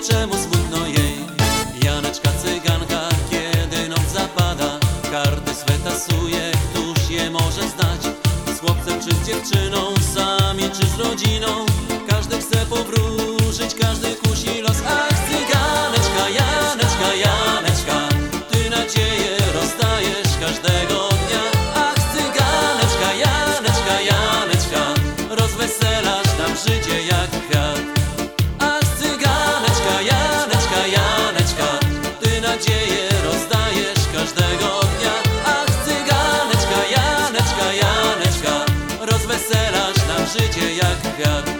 czemu smutno jej. Janeczka cyganka, kiedy noc zapada Karty swe tasuje, któż je może znać? Z chłopcem czy z dziewczyną, sami czy z rodziną Każdy chce powróżyć, każdy życie jak kwiat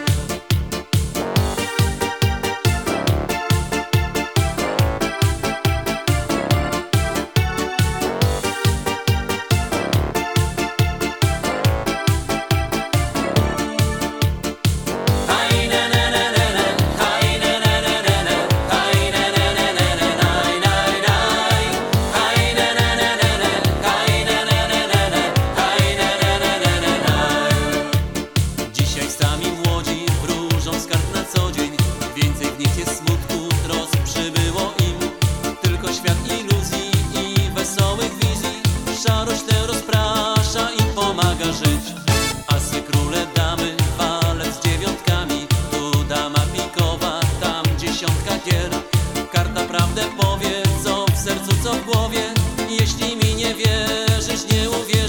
Prawdę powiedz, co w sercu, co w głowie. Jeśli mi nie wierzysz, nie uwierzysz